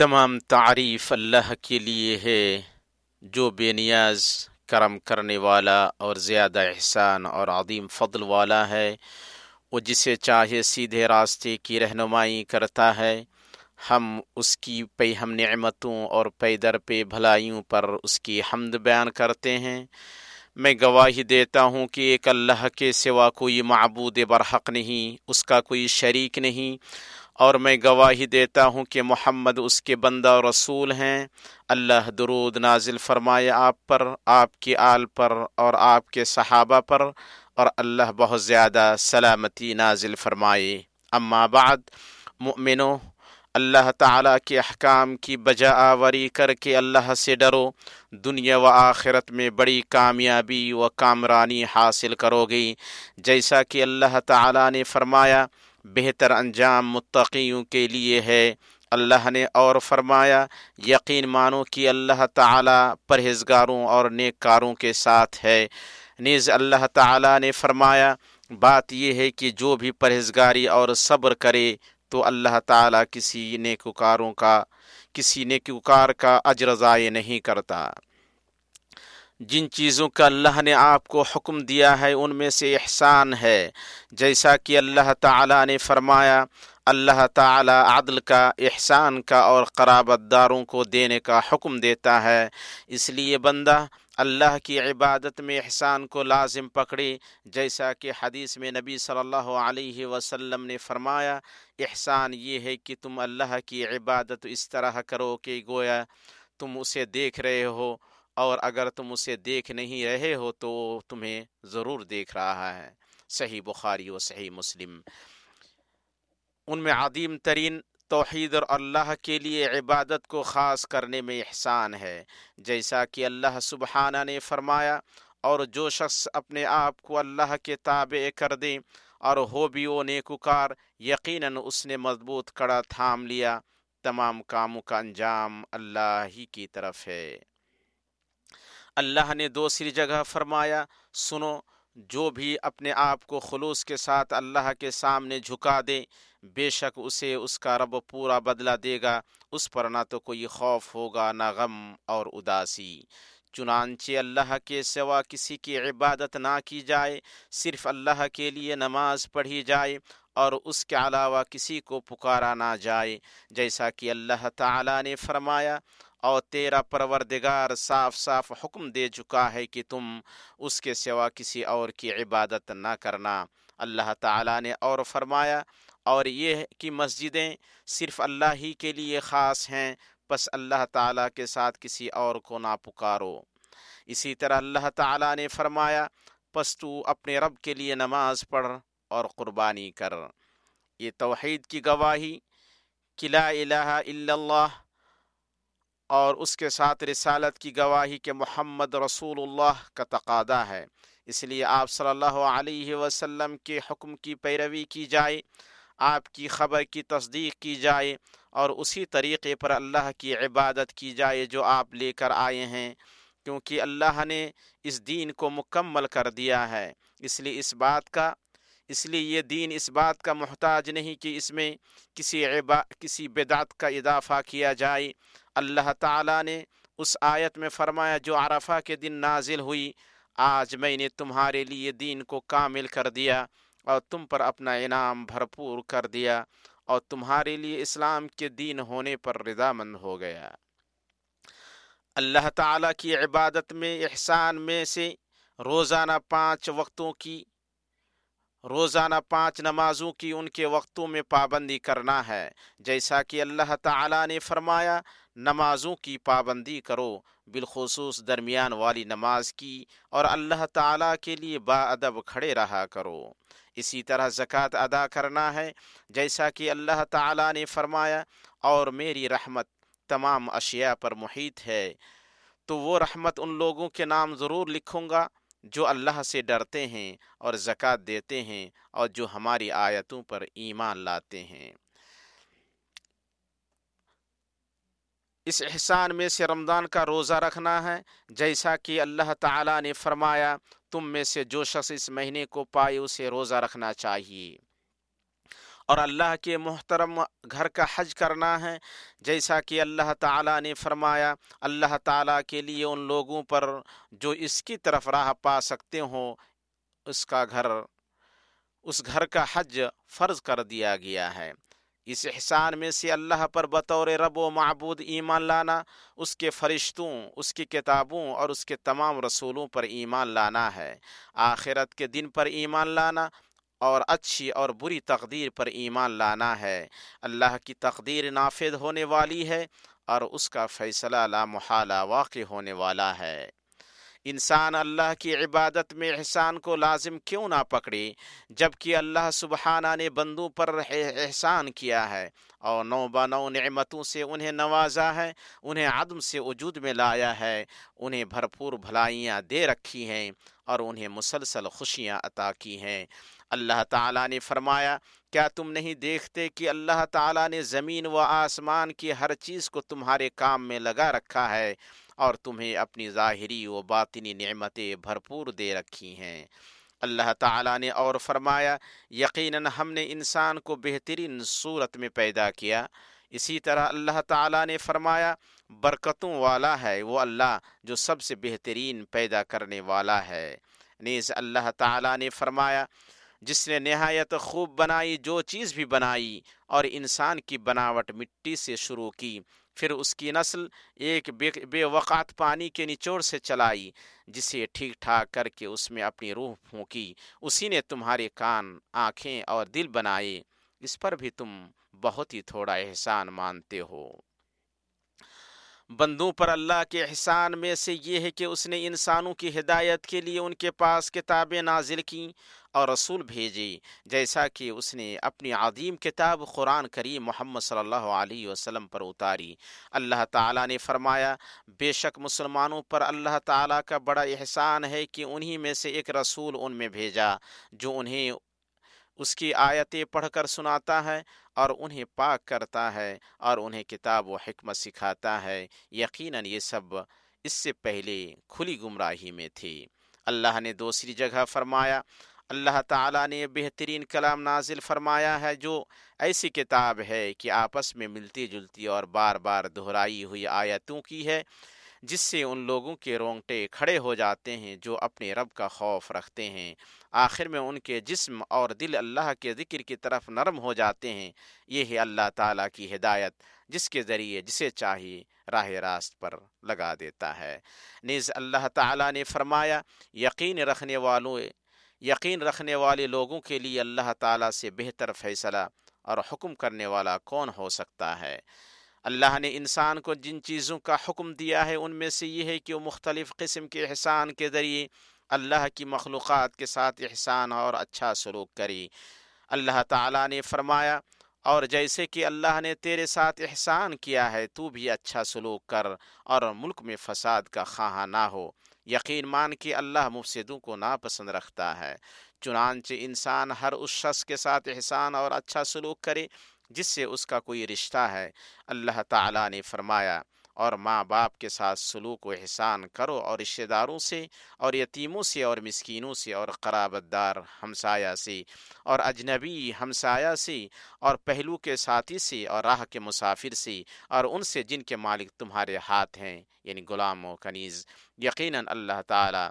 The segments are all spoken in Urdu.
تمام تعریف اللہ کے لیے ہے، جو بے نیاز کرم کرنے والا اور زیادہ احسان اور عظیم فضل والا ہے، وہ جسے چاہے سیدھے راستے کی رہنمائی کرتا ہے۔ ہم اس کی پی ہم نعمتوں اور پے در پہ بھلائیوں پر اس کی حمد بیان کرتے ہیں۔ میں گواہی دیتا ہوں کہ ایک اللہ کے سوا کوئی معبود برحق نہیں، اس کا کوئی شریک نہیں۔ اور میں گواہی دیتا ہوں کہ محمد اس کے بندہ رسول ہیں۔ اللہ درود نازل فرمائے آپ پر، آپ کی آل پر اور آپ کے صحابہ پر، اور اللہ بہت زیادہ سلامتی نازل فرمائے۔ اما بعد مؤمنو اللہ تعالیٰ کے احکام کی بجا آوری کر کے اللہ سے ڈرو۔ دنیا و آخرت میں بڑی کامیابی و کامرانی حاصل کرو گی جیسا کہ اللہ تعالیٰ نے فرمایا بہتر انجام متقیوں کے لیے ہے۔ اللہ نے اور فرمایا، یقین مانو کہ اللہ تعالیٰ پرہیزگاروں اور نیک کاروں کے ساتھ ہے۔ نیز اللہ تعالیٰ نے فرمایا، بات یہ ہے کہ جو بھی پرہیزگاری اور صبر کرے تو اللہ تعالیٰ کسی نیکوکاروں کا، کسی نیکوکار کا اجر ضائع نہیں کرتا۔ جن چیزوں کا اللہ نے آپ کو حکم دیا ہے، ان میں سے احسان ہے۔ جیسا کہ اللہ تعالیٰ نے فرمایا، اللہ تعالیٰ عدل کا، احسان کا اور قرابت داروں کو دینے کا حکم دیتا ہے۔ اس لیے بندہ، اللہ کی عبادت میں احسان کو لازم پکڑے۔ جیسا کہ حدیث میں نبی صلی اللہ علیہ وسلم نے فرمایا، احسان یہ ہے کہ تم اللہ کی عبادت اس طرح کرو کہ گویا تم اسے دیکھ رہے ہو۔ اور اگر تم اسے دیکھ نہیں رہے ہو تو تمہیں ضرور دیکھ رہا ہے۔ صحیح بخاری و صحیح مسلم۔ ان میں عظیم ترین توحید اور اللہ کے لیے عبادت کو خاص کرنے میں احسان ہے۔ جیسا کہ اللہ سبحانہ نے فرمایا، اور جو شخص اپنے آپ کو اللہ کے تابع کر دیں اور ہو بھی وہ نیکوکار، یقیناً اس نے مضبوط کڑا تھام لیا۔ تمام کاموں کا انجام اللہ ہی کی طرف ہے۔ اللہ نے دوسری جگہ فرمایا، سنو، جو بھی اپنے آپ کو خلوص کے ساتھ اللہ کے سامنے جھکا دے، بے شک اسے اس کا رب پورا بدلہ دے گا۔ اس پر نہ تو کوئی خوف ہوگا، نہ غم اور اداسی۔ چنانچہ اللہ کے سوا کسی کی عبادت نہ کی جائے، صرف اللہ کے لیے نماز پڑھی جائے اور اس کے علاوہ کسی کو پکارا نہ جائے۔ جیسا کہ اللہ تعالیٰ نے فرمایا اور تیرا پروردگار صاف صاف حکم دے چکا ہے کہ تم اس کے سوا کسی اور کی عبادت نہ کرنا۔ اللہ تعالیٰ نے اور فرمایا، اور یہ کہ مسجدیں صرف اللہ ہی کے لیے خاص ہیں بس اللہ تعالیٰ کے ساتھ کسی اور کو نہ پکارو۔ اسی طرح اللہ تعالیٰ نے فرمایا، پس تو اپنے رب کے لیے نماز پڑھ اور قربانی کر۔ یہ توحید کی گواہی، کہ لا الہ الا اللہ اور اس کے ساتھ رسالت کی گواہی کہ محمد رسول اللہ کا تقاضا ہے۔ اس لیے آپ صلی اللہ علیہ وسلم کے حکم کی پیروی کی جائے، آپ کی خبر کی تصدیق کی جائے اور اسی طریقے پر اللہ کی عبادت کی جائے جو آپ لے کر آئے ہیں، کیونکہ اللہ نے اس دین کو مکمل کر دیا ہے۔ اس لیے اس بات کا، اس لیے یہ دین اس بات کا محتاج نہیں کہ اس میں کسی عبا، کسی بدعت کا اضافہ کیا جائے۔ اللہ تعالیٰ نے اس آیت میں فرمایا، جو عرفہ کے دن نازل ہوئی، آج میں نے تمہارے لیے دین کو کامل کر دیا اور تم پر اپنا انعام بھرپور کر دیا اور تمہارے لیے اسلام کے دین ہونے پر رضامند ہو گیا۔ اللہ تعالیٰ کی عبادت میں، احسان میں سے روزانہ پانچ وقتوں کی روزانہ پانچ نمازوں کی ان کے وقتوں میں پابندی کرنا ہے۔ جیسا کہ اللہ تعالیٰ نے فرمایا، نمازوں کی پابندی کرو۔ بالخصوص درمیان والی نماز کی اور اللہ تعالیٰ کے لیے با ادب کھڑے رہا کرو۔ اسی طرح زکوٰۃ ادا کرنا ہے۔ جیسا کہ اللہ تعالیٰ نے فرمایا، اور میری رحمت تمام اشیاء پر محیط ہے۔ تو وہ رحمت ان لوگوں کے نام ضرور لکھوں گا۔ جو اللہ سے ڈرتے ہیں اور زکوٰۃ دیتے ہیں اور جو ہماری آیتوں پر ایمان لاتے ہیں۔ اس احسان میں سے رمضان کا روزہ رکھنا ہے۔ جیسا کہ اللہ تعالیٰ نے فرمایا، تم میں سے جو شخص اس مہینے کو پائے، اسے روزہ رکھنا چاہیے۔ اور اللہ کے محترم گھر کا حج کرنا ہے۔ جیسا کہ اللہ تعالیٰ نے فرمایا، اللہ تعالیٰ کے لیے ان لوگوں پر جو اس کی طرف راہ پا سکتے ہوں، اس کا گھر، اس گھر کا حج فرض کر دیا گیا ہے۔ اس احسان میں سے اللہ پر بطور رب و معبود ایمان لانا، اس کے فرشتوں، اس کی کتابوں اور اس کے تمام رسولوں پر ایمان لانا ہے۔ آخرت کے دن پر ایمان لانا اور اچھی اور بری تقدیر پر ایمان لانا ہے۔ اللہ کی تقدیر نافذ ہونے والی ہے اور اس کا فیصلہ لامحالہ واقع ہونے والا ہے۔ انسان اللہ کی عبادت میں احسان کو لازم کیوں نہ پکڑے؟ جبکہ اللہ سبحانہ نے بندوں پر احسان کیا ہے اور نو نو نعمتوں سے انہیں نوازا ہے، انہیں عدم سے وجود میں لایا ہے، انہیں بھرپور بھلائیاں دے رکھی ہیں اور انہیں مسلسل خوشیاں عطا کی ہیں۔ اللہ تعالیٰ نے فرمایا، کیا تم نہیں دیکھتے کہ اللہ تعالیٰ نے زمین و آسمان کی ہر چیز کو تمہارے کام میں لگا رکھا ہے اور تمہیں اپنی ظاہری و باطنی نعمتیں بھرپور دے رکھی ہیں؟ اللہ تعالیٰ نے اور فرمایا، یقیناً ہم نے انسان کو بہترین صورت میں پیدا کیا۔ اسی طرح اللہ تعالیٰ نے فرمایا، برکتوں والا ہے وہ اللہ جو سب سے بہترین پیدا کرنے والا ہے۔ نیز اللہ تعالیٰ نے فرمایا جس نے نہایت خوب بنائی، جو چیز بھی بنائی اور انسان کی بناوٹ مٹی سے شروع کی۔ پھر اس کی نسل ایک بے وقات پانی کے نچوڑ سے چلائی، جسے ٹھیک ٹھاک کر کے اس میں اپنی روح پھونکی۔ اسی نے تمہارے کان، آنکھیں اور دل بنائے۔ اس پر بھی تم بہت ہی تھوڑا احسان مانتے ہو۔ بندوں پر اللہ کے احسان میں سے یہ ہے کہ اس نے انسانوں کی ہدایت کے لیے ان کے پاس کتابیں نازل کیں۔ اور رسول بھیجی۔ جیسا کہ اس نے اپنی عظیم کتاب قرآن کریم محمد صلی اللہ علیہ وسلم پر اتاری۔ اللہ تعالیٰ نے فرمایا، بے شک مسلمانوں پر اللہ تعالیٰ کا بڑا احسان ہے کہ انہی میں سے ایک رسول ان میں بھیجا، جو انہیں اس کی آیتیں پڑھ کر سناتا ہے اور انہیں پاک کرتا ہے اور انہیں کتاب و حکمت سکھاتا ہے۔ یقیناً یہ سب اس سے پہلے کھلی گمراہی میں تھی۔ اللہ نے دوسری جگہ فرمایا اللہ تعالیٰ نے بہترین کلام نازل فرمایا ہے جو ایسی کتاب ہے کہ آپس میں ملتی جلتی اور بار بار دہرائی ہوئی آیتوں کی ہے، جس سے ان لوگوں کے رونگٹے کھڑے ہو جاتے ہیں جو اپنے رب کا خوف رکھتے ہیں۔ آخر میں ان کے جسم اور دل اللہ کے ذکر کی طرف نرم ہو جاتے ہیں۔ یہ ہے اللہ تعالیٰ کی ہدایت، جس کے ذریعے جسے چاہیے راہ راست پر لگا دیتا ہے۔ نیز اللہ تعالیٰ نے فرمایا، یقین رکھنے والوں یقین رکھنے والے لوگوں کے لیے اللہ تعالیٰ سے بہتر فیصلہ اور حکم کرنے والا کون ہو سکتا ہے؟ اللہ نے انسان کو جن چیزوں کا حکم دیا ہے، ان میں سے یہ ہے کہ وہ مختلف قسم کے احسان کے ذریعے اللہ کی مخلوقات کے ساتھ احسان اور اچھا سلوک کری اللہ تعالیٰ نے فرمایا، اور جیسے کہ اللہ نے تیرے ساتھ احسان کیا ہے، تو بھی اچھا سلوک کر اور ملک میں فساد کا خواہاں نہ ہو۔ یقین مان کہ اللہ مفسدوں کو ناپسند رکھتا ہے۔ چنانچہ انسان ہر اس شخص کے ساتھ احسان اور اچھا سلوک کرے، جس سے اس کا کوئی رشتہ ہے۔ اللہ تعالیٰ نے فرمایا اور ماں باپ کے ساتھ سلوک و احسان کرو اور رشتہ داروں سے اور یتیموں سے اور مسکینوں سے اور قرابت دار ہمسایہ سے اور اجنبی ہمسایہ سے اور پہلو کے ساتھی سے اور راہ کے مسافر سے اور ان سے جن کے مالک تمہارے ہاتھ ہیں یعنی غلام و کنیز۔ یقیناً اللہ تعالی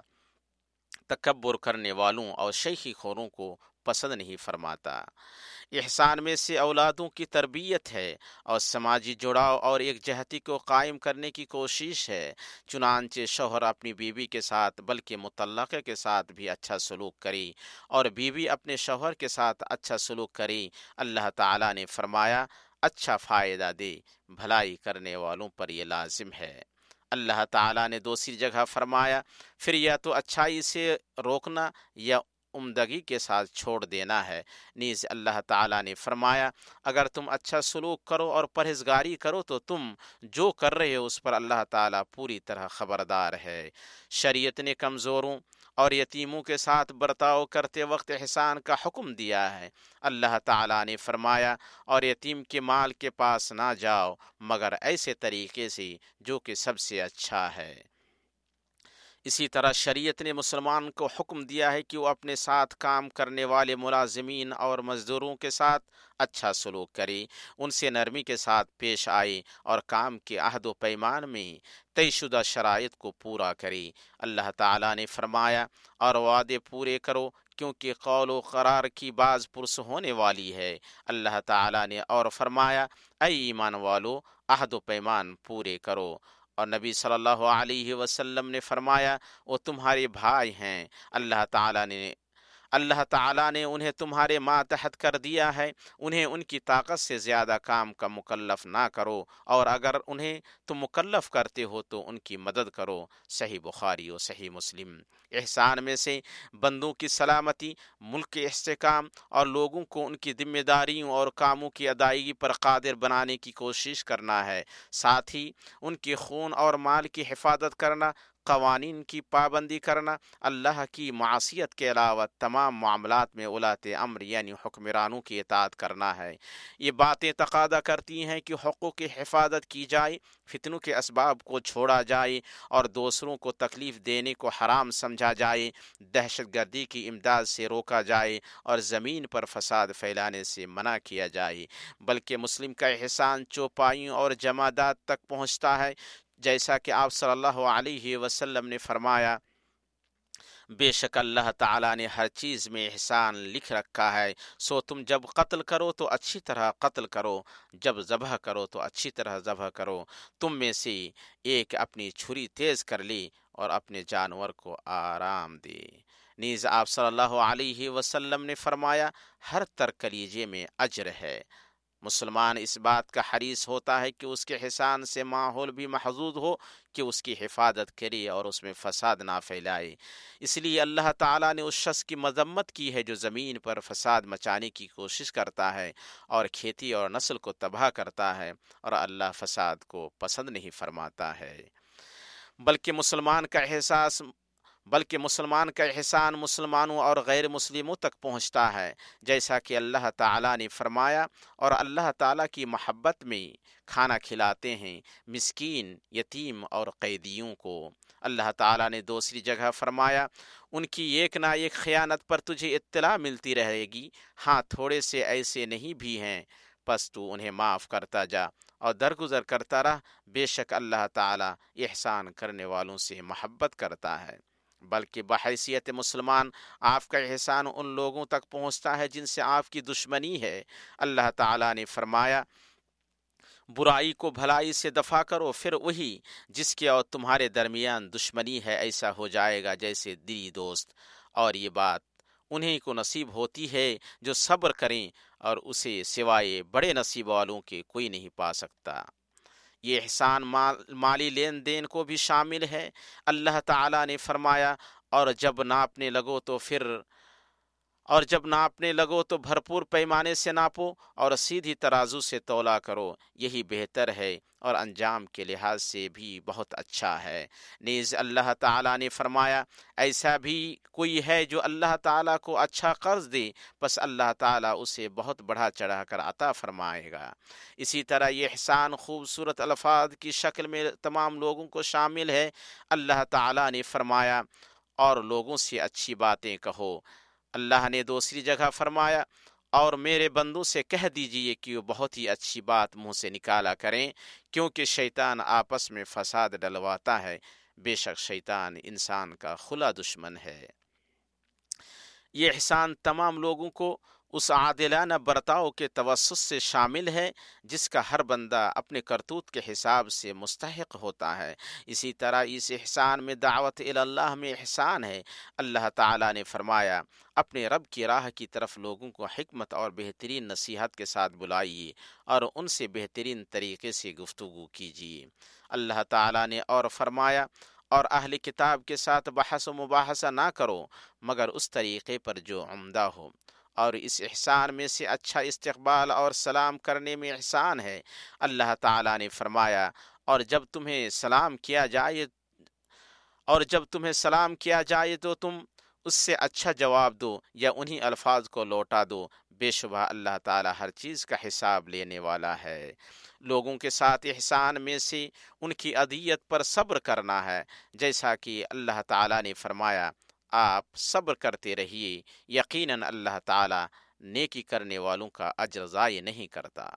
تکبر کرنے والوں اور شیخی خوروں کو پسند نہیں فرماتا۔ احسان میں سے اولادوں کی تربیت ہے اور سماجی جڑاؤ اور ایک جہتی کو قائم کرنے کی کوشش ہے۔ چنانچہ شوہر اپنی بیوی کے ساتھ بلکہ متعلقہ کے ساتھ بھی اچھا سلوک کری اور بیوی اپنے شوہر کے ساتھ اچھا سلوک کری، اللہ تعالیٰ نے فرمایا اچھا فائدہ دے، بھلائی کرنے والوں پر یہ لازم ہے۔ اللہ تعالیٰ نے دوسری جگہ فرمایا، پھر یا تو اچھائی سے روکنا یا عمدگی کے ساتھ چھوڑ دینا ہے۔ نیز اللہ تعالیٰ نے فرمایا، اگر تم اچھا سلوک کرو اور پرہزگاری کرو تو تم جو کر رہے ہو اس پر اللہ تعالیٰ پوری طرح خبردار ہے۔ شریعت نے کمزوروں اور یتیموں کے ساتھ برتاؤ کرتے وقت احسان کا حکم دیا ہے۔ اللہ تعالیٰ نے فرمایا، اور یتیم کے مال کے پاس نہ جاؤ، مگر ایسے طریقے سے جو کہ سب سے اچھا ہے۔ اسی طرح شریعت نے مسلمان کو حکم دیا ہے کہ وہ اپنے ساتھ کام کرنے والے ملازمین اور مزدوروں کے ساتھ اچھا سلوک کرے، ان سے نرمی کے ساتھ پیش آئے اور کام کے عہد و پیمان میں طے شدہ شرائط کو پورا کرے۔ اللہ تعالیٰ نے فرمایا، اور وعدے پورے کرو کیونکہ قول و قرار کی بعض پرس ہونے والی ہے۔ اللہ تعالیٰ نے اور فرمایا، اے ایمان والو، عہد و پیمان پورے کرو۔ اور نبی صلی اللہ علیہ وسلم نے فرمایا، وہ تمہارے بھائی ہیں۔ اللہ تعالیٰ نے اللہ تعالیٰ نے انہیں تمہارے ماتحت کر دیا ہے۔ انہیں ان کی طاقت سے زیادہ کام کا مکلف نہ کرو، اور اگر انہیں تم مکلف کرتے ہو تو ان کی مدد کرو۔ صحیح بخاری و صحیح مسلم۔ احسان میں سے بندوں کی سلامتی، ملک کے استحکام، اور لوگوں کو ان کی ذمہ داریوں اور کاموں کی ادائیگی پر قادر بنانے کی کوشش کرنا ہے۔ ساتھ ہی ان کے خون اور مال کی حفاظت کرنا قوانین کی پابندی کرنا، اللہ کی معاشیت کے علاوہ تمام معاملات میں اولاد امر یعنی حکمرانوں کی اطاعت کرنا ہے۔ یہ باتیں تقاضا کرتی ہیں کہ حقوق کی حفاظت کی جائے، فتنوں کے اسباب کو چھوڑا جائے اور دوسروں کو تکلیف دینے کو حرام سمجھا جائے، دہشت گردی کی امداد سے روکا جائے اور زمین پر فساد پھیلانے سے منع کیا جائے۔ بلکہ مسلم کا احسان چوپائیوں اور جماعت تک پہنچتا ہے جیسا کہ آپ صلی اللہ علیہ وسلم نے فرمایا، بے شک اللہ تعالیٰ نے ہر چیز میں احسان لکھ رکھا ہے۔ سو تم جب قتل کرو تو اچھی طرح قتل کرو، جب ذبح کرو تو اچھی طرح ذبح کرو۔ تم میں سے ایک اپنی چھری تیز کر لی اور اپنے جانور کو آرام دے۔ نیز آپ صلی اللہ علیہ وسلم نے فرمایا، ہر ترکلیجے میں اجر ہے۔ مسلمان اس بات کا حریص ہوتا ہے کہ اس کے حسان سے ماحول بھی محظوظ ہو کہ اس کی حفاظت کرے اور اس میں فساد نہ پھیلائے۔ اس لیے اللہ تعالیٰ نے اس شخص کی مذمت کی ہے جو زمین پر فساد مچانے کی کوشش کرتا ہے اور کھیتی اور نسل کو تباہ کرتا ہے اور اللہ فساد کو پسند نہیں فرماتا ہے۔ بلکہ مسلمان کا احساس بلکہ مسلمان کا احسان مسلمانوں اور غیر مسلموں تک پہنچتا ہے۔ جیسا کہ اللہ تعالیٰ نے فرمایا، اور اللہ تعالیٰ کی محبت میں کھانا کھلاتے ہیں مسکین، یتیم اور قیدیوں کو۔ اللہ تعالیٰ نے دوسری جگہ فرمایا، ان کی ایک نہ ایک خیانت پر تجھے اطلاع ملتی رہے گی۔ ہاں تھوڑے سے ایسے نہیں بھی ہیں، پس تو انہیں معاف کرتا جا اور درگزر کرتا رہ۔ بے شک اللہ تعالیٰ احسان کرنے والوں سے محبت کرتا ہے۔ بلکہ بحیثیت مسلمان آپ کا احسان ان لوگوں تک پہنچتا ہے جن سے آپ کی دشمنی ہے۔ اللہ تعالیٰ نے فرمایا، برائی کو بھلائی سے دفاع کرو، پھر وہی جس کے اور تمہارے درمیان دشمنی ہے، ایسا ہو جائے گا جیسے دلی دوست۔ اور یہ بات انہیں کو نصیب ہوتی ہے جو صبر کریں اور اسے سوائے بڑے نصیب والوں کے کوئی نہیں پا سکتا۔ یہ احسان مالی لین دین کو بھی شامل ہے۔ اللہ تعالیٰ نے فرمایا، اور جب ناپنے لگو تو پھر اور جب ناپنے لگو تو بھرپور پیمانے سے ناپو اور سیدھی ترازو سے تولا کرو، یہی بہتر ہے اور انجام کے لحاظ سے بھی بہت اچھا ہے۔ نیز اللہ تعالیٰ نے فرمایا، ایسا بھی کوئی ہے جو اللہ تعالیٰ کو اچھا قرض دے، بس اللہ تعالیٰ اسے بہت بڑھا چڑھا کر عطا فرمائے گا۔ اسی طرح یہ احسان خوبصورت الفاظ کی شکل میں تمام لوگوں کو شامل ہے۔ اللہ تعالیٰ نے فرمایا، اور لوگوں سے اچھی باتیں کہو۔ اللہ نے دوسری جگہ فرمایا، اور میرے بندوں سے کہہ دیجیے کہ وہ بہت ہی اچھی بات منہ سے نکالا کریں، کیونکہ شیطان آپس میں فساد ڈلواتا ہے۔ بے شک شیطان انسان کا خلا دشمن ہے۔ یہ احسان تمام لوگوں کو اس عادلانہ برتاؤ کے توسط سے شامل ہے، جس کا ہر بندہ اپنے کرتوت کے حساب سے مستحق ہوتا ہے۔ اسی طرح اس احسان میں دعوت اللہ میں احسان ہے۔ اللہ تعالیٰ نے فرمایا، اپنے رب کی راہ کی طرف لوگوں کو حکمت اور بہترین نصیحت کے ساتھ بلائیے اور ان سے بہترین طریقے سے گفتگو کیجیے۔ اللہ تعالیٰ نے اور فرمایا، اور اہل کتاب کے ساتھ بحث و مباحثہ نہ کرو، مگر اس طریقے پر جو عمدہ ہو۔ اور اس احسان میں سے اچھا استقبال اور سلام کرنے میں احسان ہے۔ اللہ تعالیٰ نے فرمایا، اور جب تمہیں سلام کیا جائے، اور جب تمہیں سلام کیا جائے تو تم اس سے اچھا جواب دو یا انہی الفاظ کو لوٹا دو۔ بے شبہ اللہ تعالی ہر چیز کا حساب لینے والا ہے۔ لوگوں کے ساتھ احسان میں سے ان کی ادیت پر صبر کرنا ہے۔ جیسا کہ اللہ تعالی نے فرمایا آپ صبر کرتے رہیے، یقیناً اللہ تعالی نیکی کرنے والوں کا اجر ضائع نہیں کرتا۔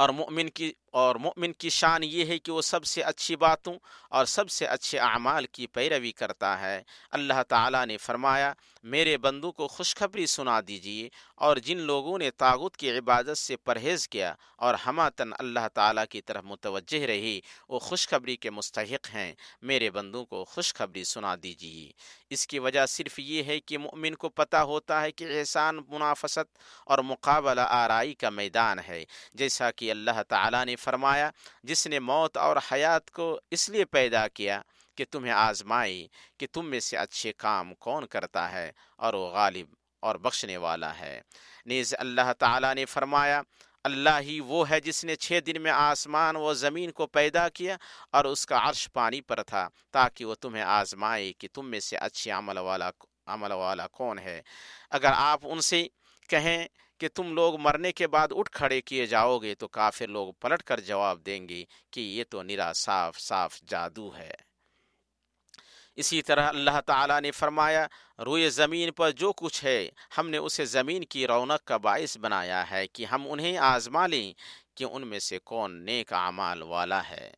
اور مؤمن کی، اور مؤمن کی شان یہ ہے کہ وہ سب سے اچھی باتوں اور سب سے اچھے اعمال کی پیروی کرتا ہے۔ اللہ تعالیٰ نے فرمایا، میرے بندو کو خوشخبری سنا دیجیے اور جن لوگوں نے تاغت کی عبادت سے پرہیز کیا اور ہماتن اللہ تعالیٰ کی طرف متوجہ رہی وہ خوشخبری کے مستحق ہیں۔ میرے بندوں کو خوشخبری سنا دیجیے اس کی وجہ صرف یہ ہے کہ مؤمن کو پتہ ہوتا ہے کہ احسان، منافست اور مقابلہ آرائی کا میدان ہے۔ جیسا کہ اللہ تعالیٰ نے فرمایا، جس نے موت اور حیات کو اس لیے پیدا کیا کہ تمہیں آزمائی کہ تم میں سے اچھے کام کون کرتا ہے اور وہ غالب اور بخشنے والا ہے۔ نیز اللہ تعالیٰ نے فرمایا، اللہ ہی وہ ہے جس نے چھ دن میں آسمان و زمین کو پیدا کیا اور اس کا عرش پانی پر تھا، تاکہ وہ تمہیں آزمائے کہ تم میں سے اچھے عمل والا عمل والا کون ہے۔ اگر آپ ان سے کہیں کہ تم لوگ مرنے کے بعد اٹھ کھڑے کیے جاؤ گے تو کافر لوگ پلٹ کر جواب دیں گے کہ یہ تو نرا صاف صاف جادو ہے۔ اسی طرح اللہ تعالیٰ نے فرمایا، روئے زمین پر جو کچھ ہے، ہم نے اسے زمین کی رونق کا باعث بنایا ہے کہ ہم انہیں آزما لیں کہ ان میں سے کون نیک اعمال والا ہے۔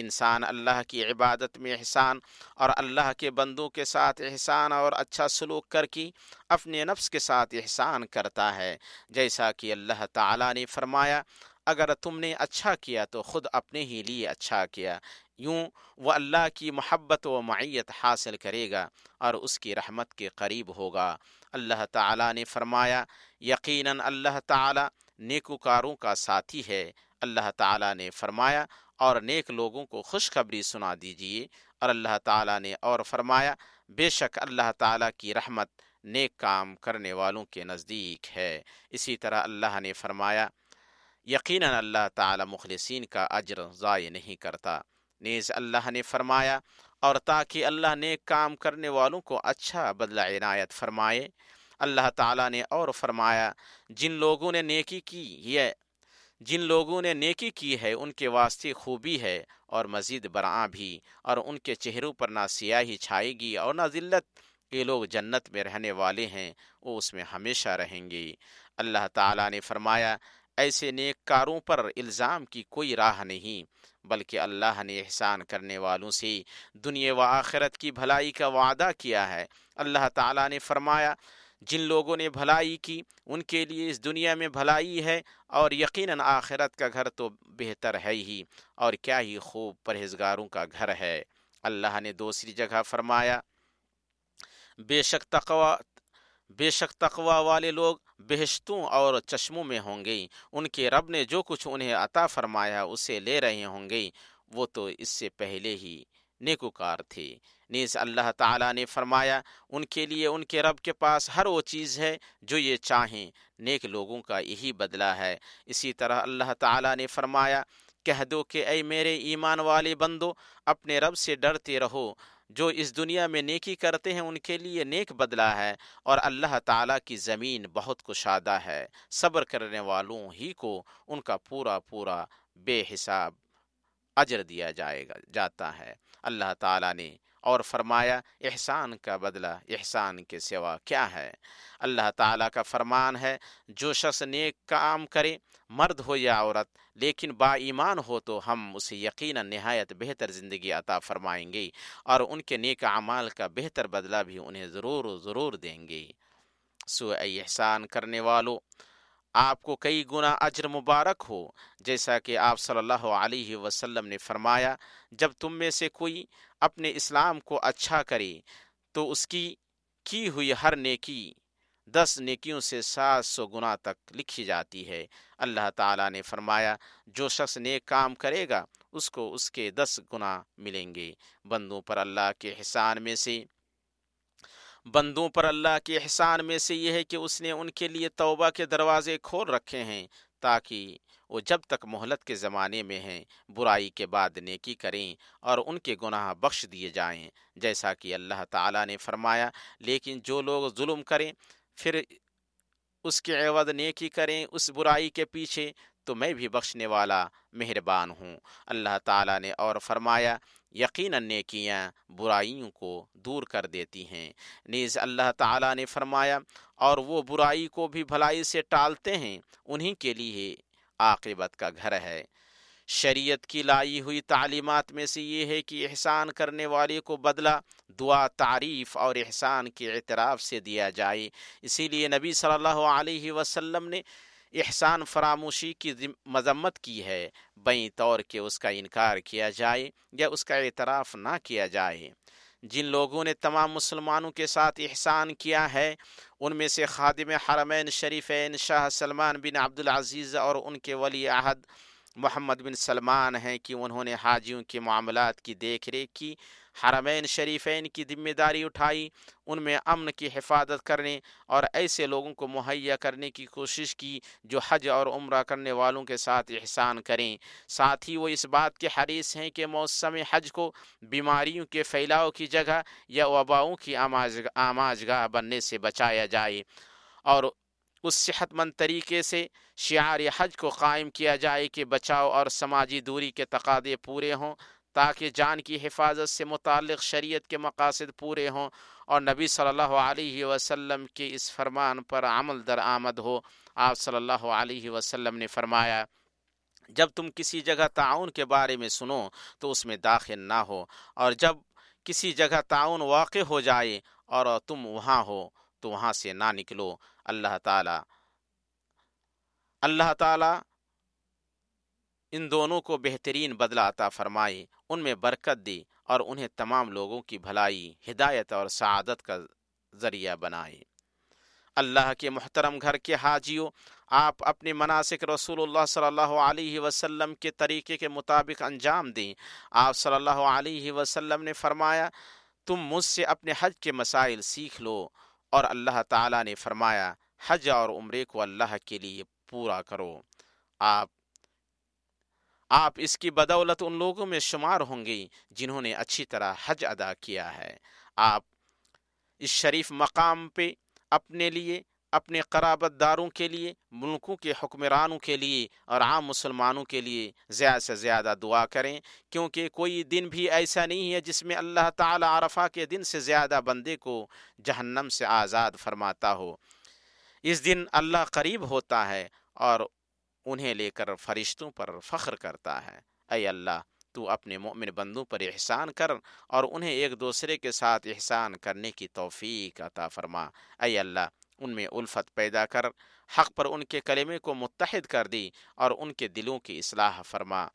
انسان اللہ کی عبادت میں احسان اور اللہ کے بندوں کے ساتھ احسان اور اچھا سلوک کر کی اپنے نفس کے ساتھ احسان کرتا ہے۔ جیسا کہ اللہ تعالیٰ نے فرمایا، اگر تم نے اچھا کیا تو خود اپنے ہی لیے اچھا کیا۔ یوں وہ اللہ کی محبت و معیت حاصل کرے گا اور اس کی رحمت کے قریب ہوگا۔ اللہ تعالیٰ نے فرمایا، یقیناً اللہ تعالیٰ نیکوکاروں کا ساتھی ہے۔ اللہ تعالیٰ نے فرمایا اور نیک لوگوں کو خوشخبری سنا دیجیے اور اللہ تعالیٰ نے اور فرمایا، بے شک اللہ تعالیٰ کی رحمت نیک کام کرنے والوں کے نزدیک ہے۔ اسی طرح اللہ نے فرمایا، یقیناً اللہ تعالیٰ مخلصین کا اجر ضائع نہیں کرتا۔ نیز اللہ نے فرمایا، اور تاکہ اللہ نیک کام کرنے والوں کو اچھا بدلہ عنایت فرمائے۔ اللہ تعالیٰ نے اور فرمایا، جن لوگوں نے نیکی کی، یہ جن لوگوں نے نیکی کی ہے، ان کے واسطے خوبی ہے اور مزید برآں بھی، اور ان کے چہروں پر نہ سیاہی چھائے گی اور نہ ذلت یہ لوگ جنت میں رہنے والے ہیں، وہ اس میں ہمیشہ رہیں گے۔ اللہ تعالیٰ نے فرمایا، ایسے نیک کاروں پر الزام کی کوئی راہ نہیں، بلکہ اللہ نے احسان کرنے والوں سے دنیا و آخرت کی بھلائی کا وعدہ کیا ہے۔ اللہ تعالیٰ نے فرمایا جن لوگوں نے بھلائی کی، ان کے لیے اس دنیا میں بھلائی ہے اور یقیناً آخرت کا گھر تو بہتر ہے ہی، اور کیا ہی خوب پرہیزگاروں کا گھر ہے۔ اللہ نے دوسری جگہ فرمایا، بے شک تقوا، بے شک تقوا والے لوگ بہشتوں اور چشموں میں ہوں گے۔ ان کے رب نے جو کچھ انہیں عطا فرمایا، اسے لے رہے ہوں گے۔ وہ تو اس سے پہلے ہی نیکوکار تھے نیز اللہ تعالیٰ نے فرمایا، ان کے لیے ان کے رب کے پاس ہر وہ چیز ہے جو یہ چاہیں۔ نیک لوگوں کا یہی بدلہ ہے۔ اسی طرح اللہ تعالیٰ نے فرمایا، کہہ دو کہ اے میرے ایمان والے بندو، اپنے رب سے ڈرتے رہو۔ جو اس دنیا میں نیکی کرتے ہیں، ان کے لیے نیک بدلہ ہے۔ اور اللہ تعالیٰ کی زمین بہت کشادہ ہے۔ صبر کرنے والوں ہی کو ان کا پورا پورا بے حساب اجر دیا جائے گا، جاتا ہے۔ اللہ تعالیٰ نے اور فرمایا، احسان کا بدلہ، احسان کے سوا کیا ہے؟ اللہ تعالیٰ کا فرمان ہے، جو شخص نیک کام کرے، مرد ہو یا عورت، لیکن با ایمان ہو تو ہم اسے یقینا نہایت بہتر زندگی عطا فرمائیں گے اور ان کے نیک اعمال کا بہتر بدلہ بھی انہیں ضرور ضرور دیں گے۔ سو احسان کرنے والو آپ کو کئی گنا اجر مبارک ہو۔ جیسا کہ آپ صلی اللہ علیہ وسلم نے فرمایا، جب تم میں سے کوئی اپنے اسلام کو اچھا کرے، تو اس کی کی ہوئی ہر نیکی، دس نیکیوں سے سات سو گنا تک لکھی جاتی ہے۔ اللہ تعالیٰ نے فرمایا، جو شخص نیک کام کرے گا، اس کو اس کے دس گنا ملیں گے۔ بندوں پر اللہ کے احسان میں سے بندوں پر اللہ کے احسان میں سے یہ ہے کہ اس نے ان کے لیے توبہ کے دروازے کھول رکھے ہیں تاکہ وہ جب تک مہلت کے زمانے میں ہیں، برائی کے بعد نیکی کریں اور ان کے گناہ بخش دیے جائیں۔ جیسا کہ اللہ تعالیٰ نے فرمایا، لیکن جو لوگ ظلم کریں، پھر اس کے عوض نیکی کریں، اس برائی کے پیچھے تو میں بھی بخشنے والا مہربان ہوں۔ اللہ تعالیٰ نے اور فرمایا یقیناً نیکیاں برائیوں کو دور کر دیتی ہیں۔ نیز اللہ تعالیٰ نے فرمایا، اور وہ برائی کو بھی بھلائی سے ٹالتے ہیں، انہی کے لیے عاقبت کا گھر ہے۔ شریعت کی لائی ہوئی تعلیمات میں سے یہ ہے کہ احسان کرنے والے کو بدلہ، دعا، تعریف اور احسان کے اعتراف سے دیا جائے۔ اسی لیے نبی صلی اللہ علیہ وسلم نے احسان فراموشی کی مذمت کی ہے بیں طور کہ اس کا انکار کیا جائے یا اس کا اعتراف نہ کیا جائے۔ جن لوگوں نے تمام مسلمانوں کے ساتھ احسان کیا ہے، ان میں سے خادم حرمین شریفین شاہ سلمان بن عبدالعزیز اور ان کے ولی عہد محمد بن سلمان ہیں کہ انہوں نے حاجیوں کے معاملات کی دیکھ ریکھ کی۔ حرمین شریفین کی ذمہ داری اٹھائی، ان میں امن کی حفاظت کرنے اور ایسے لوگوں کو مہیا کرنے کی کوشش کی جو حج اور عمرہ کرنے والوں کے ساتھ احسان کریں۔ ساتھ ہی وہ اس بات کے حریث ہیں کہ موسم حج کو بیماریوں کے پھیلاؤ کی جگہ یا وباؤں کی آماج گاہ بننے سے بچایا جائے اور اس صحت مند طریقے سے شعار حج کو قائم کیا جائے کہ بچاؤ اور سماجی دوری کے تقاضے پورے ہوں۔ تاکہ جان کی حفاظت سے متعلق شریعت کے مقاصد پورے ہوں اور نبی صلی اللہ علیہ وسلم کے اس فرمان پر عمل در آمد ہو۔ آپ صلی اللہ علیہ وسلم نے فرمایا، جب تم کسی جگہ تعاون کے بارے میں سنو تو اس میں داخل نہ ہو، اور جب کسی جگہ تعاون واقع ہو جائے اور تم وہاں ہو تو وہاں سے نہ نکلو۔ اللہ تعالی اللہ تعالی ان دونوں کو بہترین بدلہ عطا فرمائے، ان میں برکت دی اور انہیں تمام لوگوں کی بھلائی، ہدایت اور سعادت کا ذریعہ بنائے۔ اللہ کے محترم گھر کے حاجیوں، آپ اپنے مناسک رسول اللہ صلی اللہ علیہ وسلم کے طریقے کے مطابق انجام دیں۔ آپ صلی اللہ علیہ وسلم نے فرمایا، تم مجھ سے اپنے حج کے مسائل سیکھ لو۔ اور اللہ تعالیٰ نے فرمایا، حج اور عمرے کو اللہ کے لیے پورا کرو۔ آپ آپ اس کی بدولت ان لوگوں میں شمار ہوں گی جنہوں نے اچھی طرح حج ادا کیا ہے۔ آپ اس شریف مقام پہ اپنے لیے، اپنے قرابت داروں کے لیے، ملکوں کے حکمرانوں کے لیے اور عام مسلمانوں کے لیے زیادہ سے زیادہ دعا کریں۔ کیونکہ کوئی دن بھی ایسا نہیں ہے جس میں اللہ تعالی عرفہ کے دن سے زیادہ بندے کو جہنم سے آزاد فرماتا ہو۔ اس دن اللہ قریب ہوتا ہے اور انہیں لے کر فرشتوں پر فخر کرتا ہے۔ اے اللہ، تو اپنے مومن بندوں پر احسان کر اور انہیں ایک دوسرے کے ساتھ احسان کرنے کی توفیق عطا فرما۔ اے اللہ، ان میں الفت پیدا کر، حق پر ان کے کلمے کو متحد کر دی اور ان کے دلوں کی اصلاح فرما۔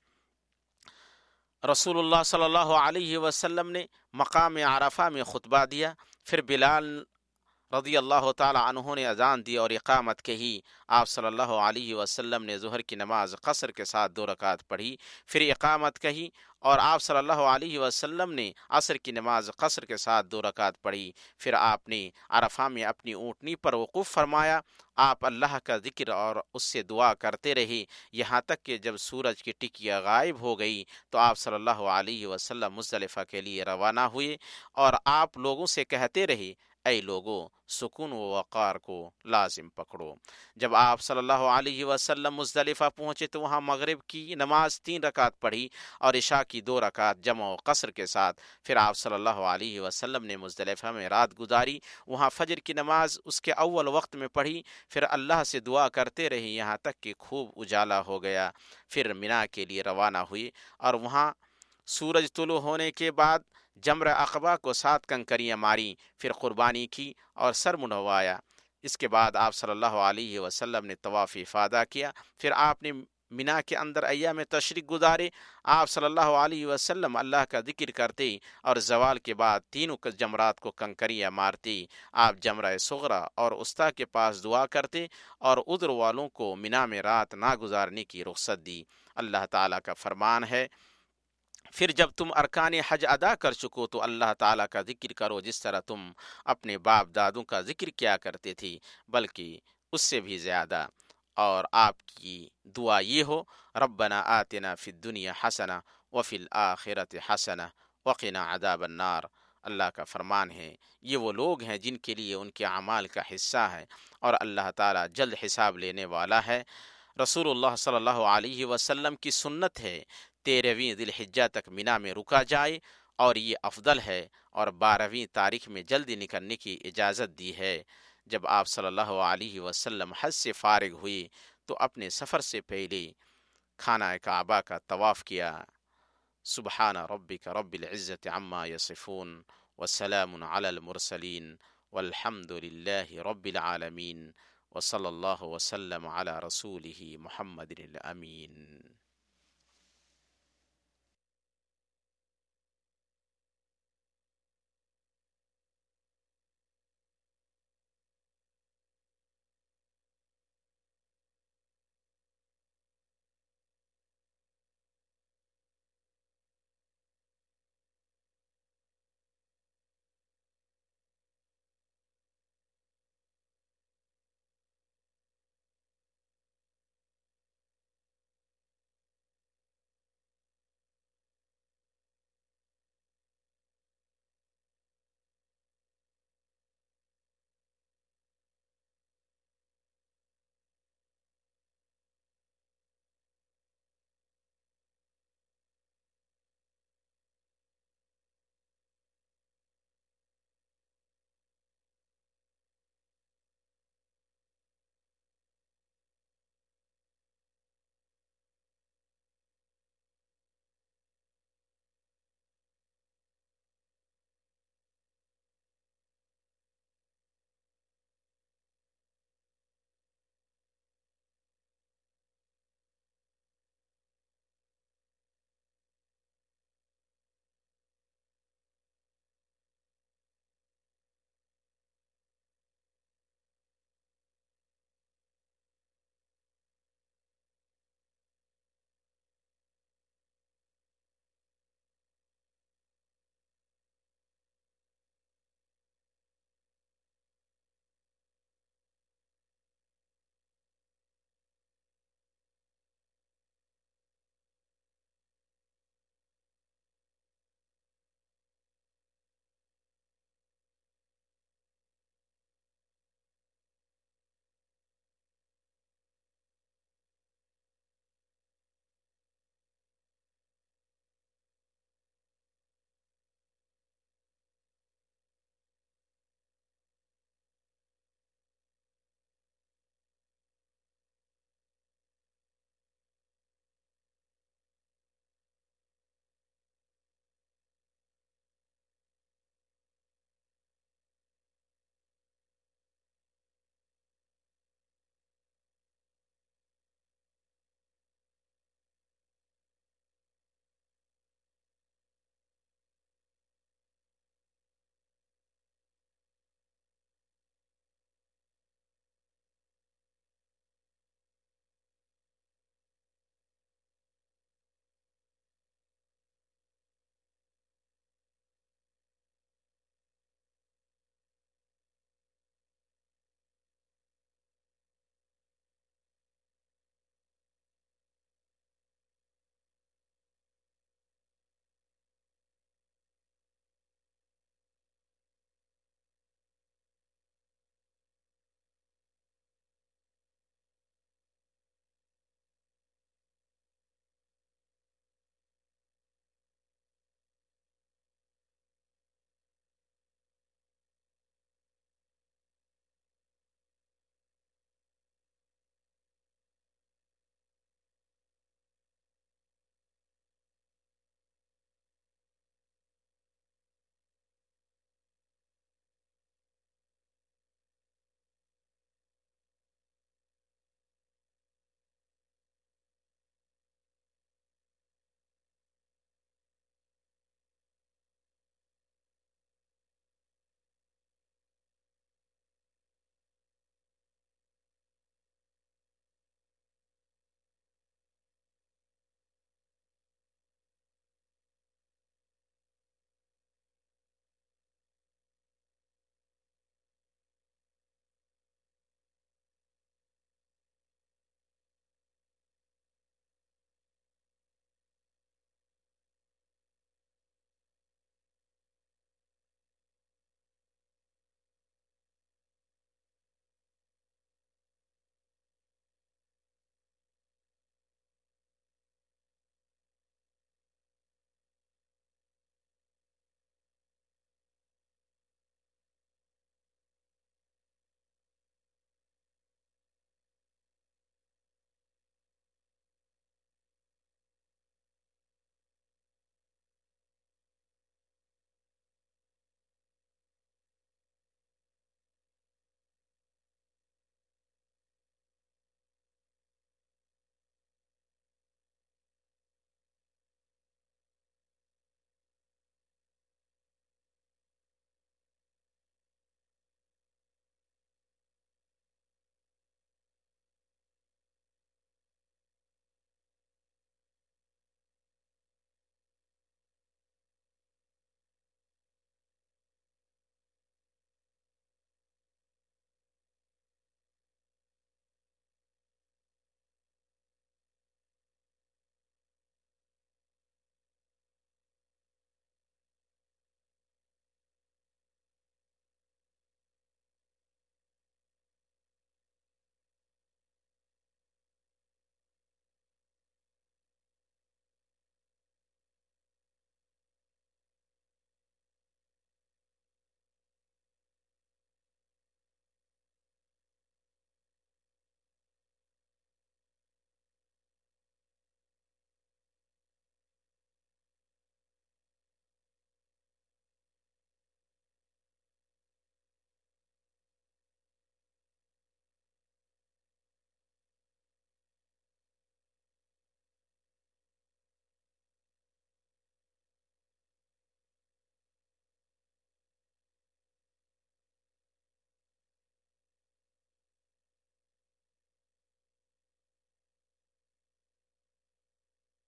رسول اللہ صلی اللہ علیہ وسلم نے مقام عرفہ میں خطبہ دیا۔ پھر بلال رضی اللہ تعالی عنہ نے اذان دی اور اقامت کہی آپ صلی اللہ علیہ وسلم نے ظہر کی نماز قصر کے ساتھ دو رکعت پڑھی، پھر اقامت کہی اور آپ صلی اللہ علیہ وسلم نے عصر کی نماز قصر کے ساتھ دو رکعت پڑھی۔ پھر آپ نے عرفہ میں اپنی اونٹنی پر وقوف فرمایا، آپ اللہ کا ذکر اور اس سے دعا کرتے رہے۔ یہاں تک کہ جب سورج کی ٹکیا غائب ہو گئی تو آپ صلی اللہ علیہ وسلم مزدلفہ کے لیے روانہ ہوئے اور آپ لوگوں سے کہتے رہے اے لوگو، سکون و وقار کو لازم پکڑو۔ جب آپ صلی اللہ علیہ وسلم مزدلفہ پہنچے تو وہاں مغرب کی نماز تین رکعت پڑھی اور عشاء کی دو رکعت جمع و قصر کے ساتھ پھر آپ صلی اللہ علیہ وسلم نے مزدلفہ میں رات گزاری، وہاں فجر کی نماز اس کے اول وقت میں پڑھی، پھر اللہ سے دعا کرتے رہے، یہاں تک کہ خوب اجالا ہو گیا۔ پھر منا کے لیے روانہ ہوئی اور وہاں سورج طلوع ہونے کے بعد جمر اقبا کو سات کنکریاں ماری، پھر قربانی کی اور سر منوایا اس کے بعد آپ صلی اللہ علیہ وسلم نے طواف افادہ کیا۔ پھر آپ نے منا کے اندر ایام میں تشریق گزارے۔ آپ صلی اللہ علیہ وسلم اللہ کا ذکر کرتے اور زوال کے بعد تینوں جمرات کو کنکریاں مارتے۔ آپ جمرہ سغرا اور استا کے پاس دعا کرتے اور ادر والوں کو منا میں رات نہ گزارنے کی رخصت دی۔ اللہ تعالیٰ کا فرمان ہے۔ پھر جب تم ارکان حج ادا کر چکو تو اللہ تعالیٰ کا ذکر کرو جس طرح تم اپنے باپ دادوں کا ذکر کیا کرتے تھی بلکہ اس سے بھی زیادہ۔ اور آپ کی دعا یہ ہو، ربنا آتنا فی الدنیا حسنا وفی الآخرت حسنا وقنا عذاب النار۔ اللہ کا فرمان ہے، یہ وہ لوگ ہیں جن کے لیے ان کے اعمال کا حصہ ہے۔ اور اللہ تعالیٰ جلد حساب لینے والا ہے۔ رسول اللہ صلی اللہ علیہ وسلم کی سنت ہے تیرہویں ذی تک مینا میں رکا جائے اور یہ افضل ہے اور بارہویں تاریخ میں جلدی نکلنے کی اجازت دی ہے۔ جب آپ صلی اللہ علیہ وسلم حج سے فارغ ہوئی تو اپنے سفر سے پہلے خانہ کعبہ کا طواف کیا۔ سبحان ربک رب العزت عما یصفون وسلام علی المرسلین والحمد للہ رب العالمین وصلی اللہ وسلم علی رسولہ محمد الامین۔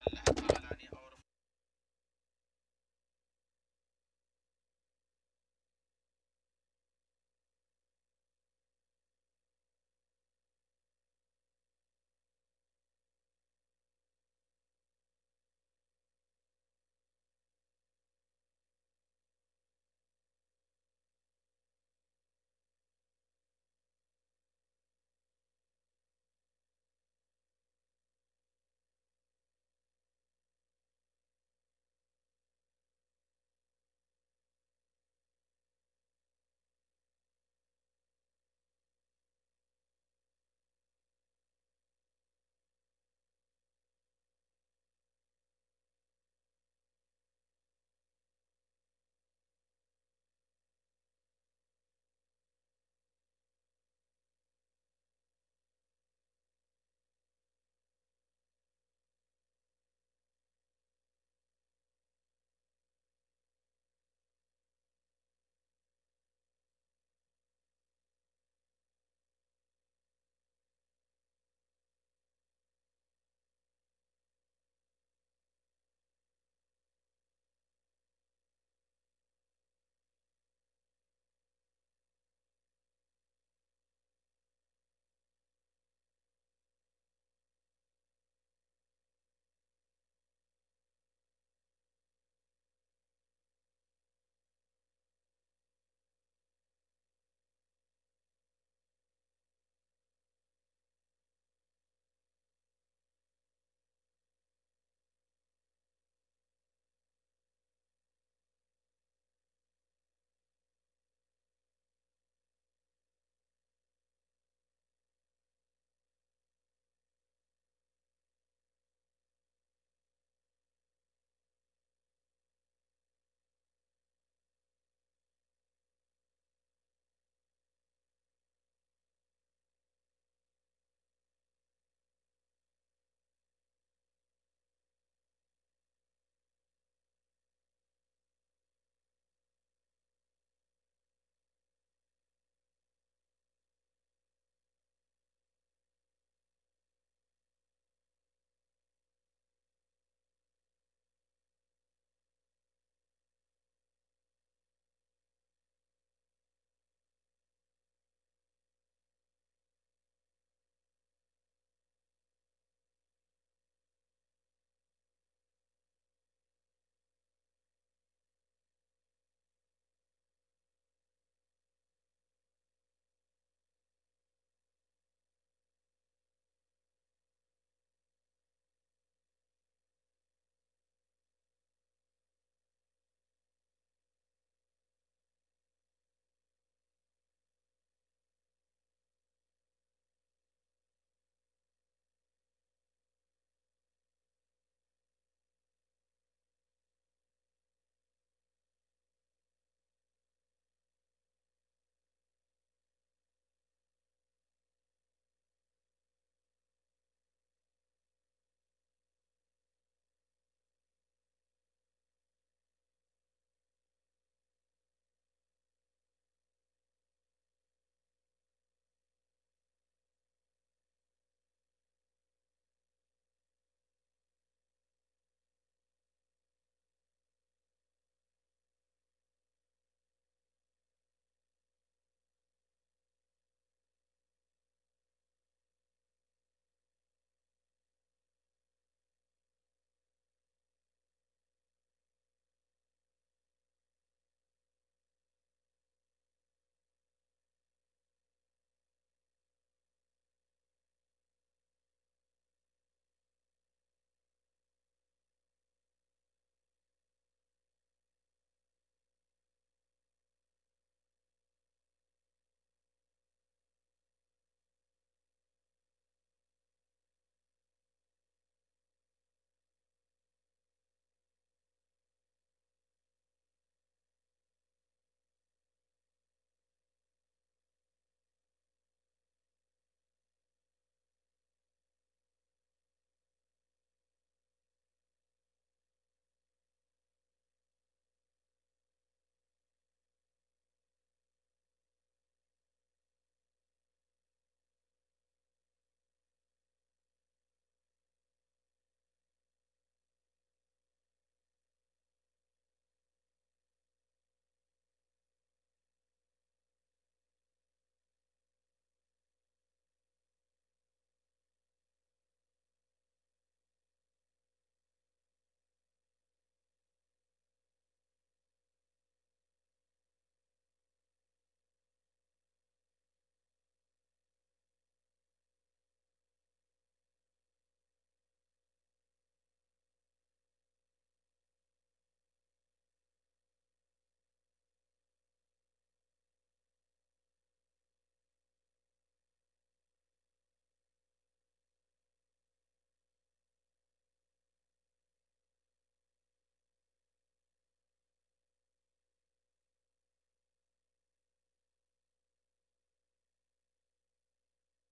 اللہ